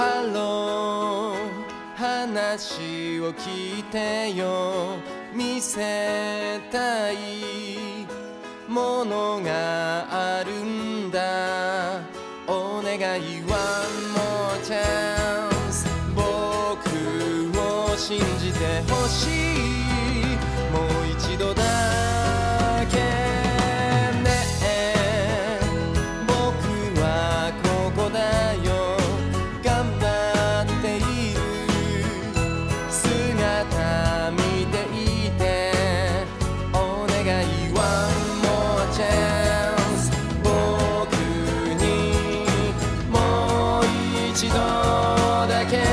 ハロー話を聞いてよ。見せたいものがあるんだ。お願い One more ス。僕を信じてほしい。もう一度だ。that can